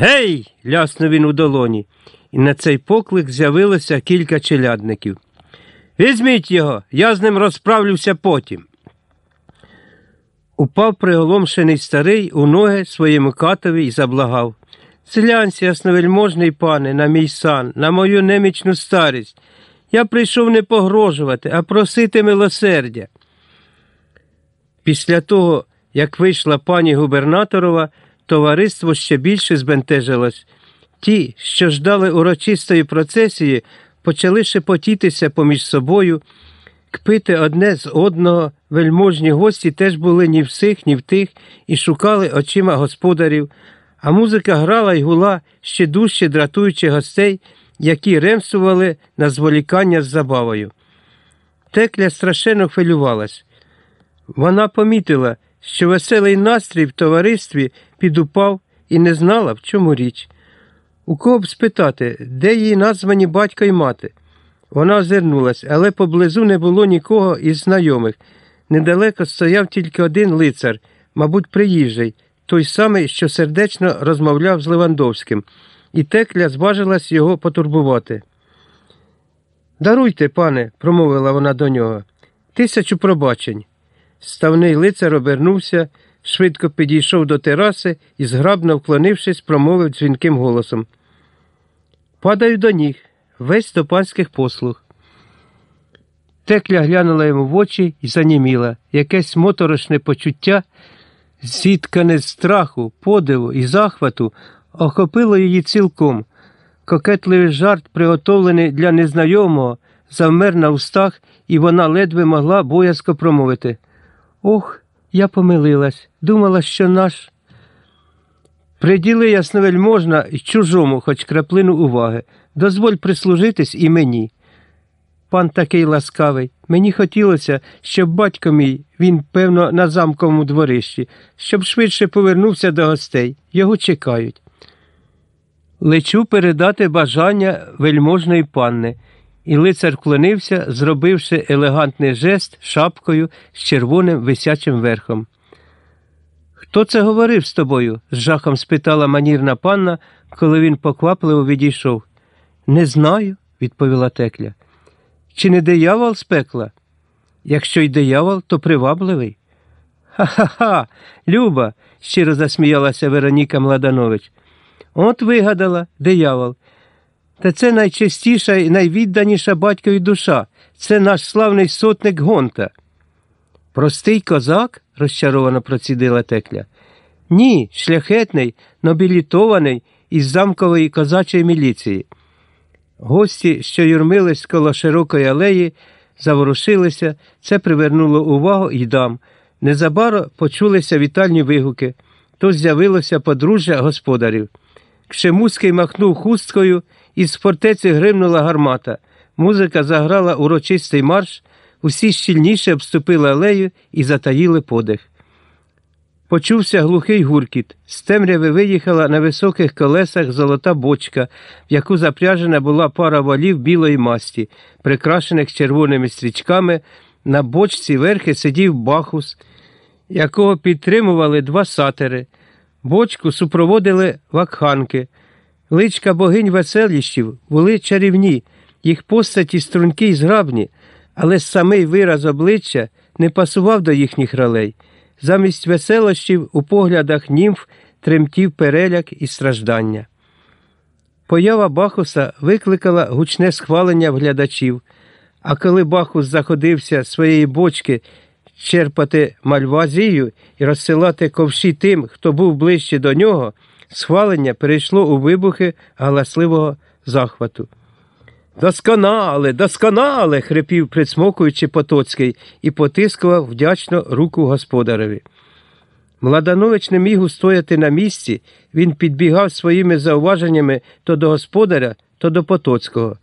Гей! ляснув він у долоні, і на цей поклик з'явилося кілька челядників. Візьміть його, я з ним розправлюся потім. Упав приголомшений старий у ноги своєму катові і заблагав. Селянці, ясновельможний пане, на мій сан, на мою немічну старість. Я прийшов не погрожувати, а просити милосердя. Після того, як вийшла пані губернаторова, товариство ще більше збентежилось. Ті, що ждали урочистої процесії, почали шепотітися поміж собою, кпити одне з одного, вельможні гості теж були ні в сих, ні в тих, і шукали очима господарів, а музика грала й гула ще дужче дратуючи гостей, які ремствували на зволікання з забавою. Текля страшенно хвилювалась. Вона помітила, що веселий настрій в товаристві підупав і не знала, в чому річ. У кого б спитати, де її названі батько й мати? Вона озирнулась, але поблизу не було нікого із знайомих. Недалеко стояв тільки один лицар, мабуть, приїжджий, той самий, що сердечно розмовляв з Левандовським, і текля зважилась його потурбувати. Даруйте, пане, промовила вона до нього, тисячу пробачень. Ставний лицар обернувся, швидко підійшов до тераси і, зграбно вклонившись, промовив дзвінким голосом. Падаю до ніг, весь до панських послуг. Текля глянула йому в очі і заніміла. Якесь моторошне почуття, зіткане з страху, подиву і захвату, охопило її цілком. Кокетливий жарт, приготовлений для незнайомого, завмер на устах, і вона ледве могла боязко промовити. Ох, я помилилась, думала, що наш. Приділи ясновельможна й чужому, хоч краплину уваги. Дозволь прислужитись і мені. Пан такий ласкавий. Мені хотілося, щоб батько мій, він, певно, на замковому дворищі, щоб швидше повернувся до гостей. Його чекають. Лечу передати бажання вельможної панни, і лицар вклонився, зробивши елегантний жест шапкою з червоним висячим верхом. Хто це говорив з тобою? з жахом спитала манірна панна, коли він поквапливо відійшов. Не знаю, відповіла текля. Чи не диявол з пекла? Якщо й диявол, то привабливий. Ха ха ха, Люба, щиро засміялася Вероніка Младанович. От вигадала, диявол. Та це найчистіша і найвідданіша батькові душа. Це наш славний сотник Гонта. Простий козак? розчаровано процідила текля. Ні, шляхетний, нобілітований із замкової козачої міліції. Гості, що юрмились коло широкої алеї, заворушилися, це привернуло увагу й дам. Незабаром почулися вітальні вигуки, то з'явилося подружжя господарів. Кшемуський махнув хусткою, і з фортеці гримнула гармата. Музика заграла урочистий марш, усі щільніше обступили алею і затаїли подих. Почувся глухий гуркіт. З темряви виїхала на високих колесах золота бочка, в яку запряжена була пара валів білої масті, прикрашених червоними стрічками. На бочці верхи сидів бахус, якого підтримували два сатери. Бочку супроводили вакханки. Личка богинь веселіщів були чарівні, їх постаті стрункі й зграбні, але самий вираз обличчя не пасував до їхніх ролей. Замість веселощів у поглядах німф тремтів переляк і страждання. Поява Бахуса викликала гучне схвалення в глядачів, а коли Бахус заходився своєї бочки черпати мальвазію і розсилати ковші тим, хто був ближче до нього, схвалення перейшло у вибухи галасливого захвату. Досконале, досконале. хрипів, присмокуючи Потоцький, і потискував вдячно руку господареві. Младанович не міг устояти на місці, він підбігав своїми зауваженнями то до господаря, то до Потоцького.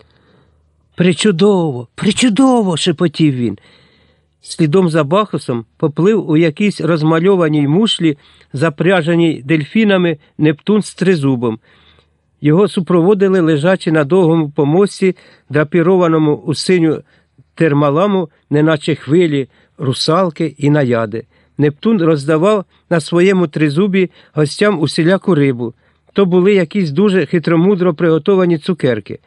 Причудово, причудово. шепотів він. Слідом за Бахусом поплив у якійсь розмальованій мушлі, запряженій дельфінами Нептун з тризубом. Його супроводили лежачі на довгому помості, драпірованому у синю термаламу, неначе хвилі, русалки і наяди. Нептун роздавав на своєму тризубі гостям усіляку рибу. то були якісь дуже хитромудро приготовані цукерки.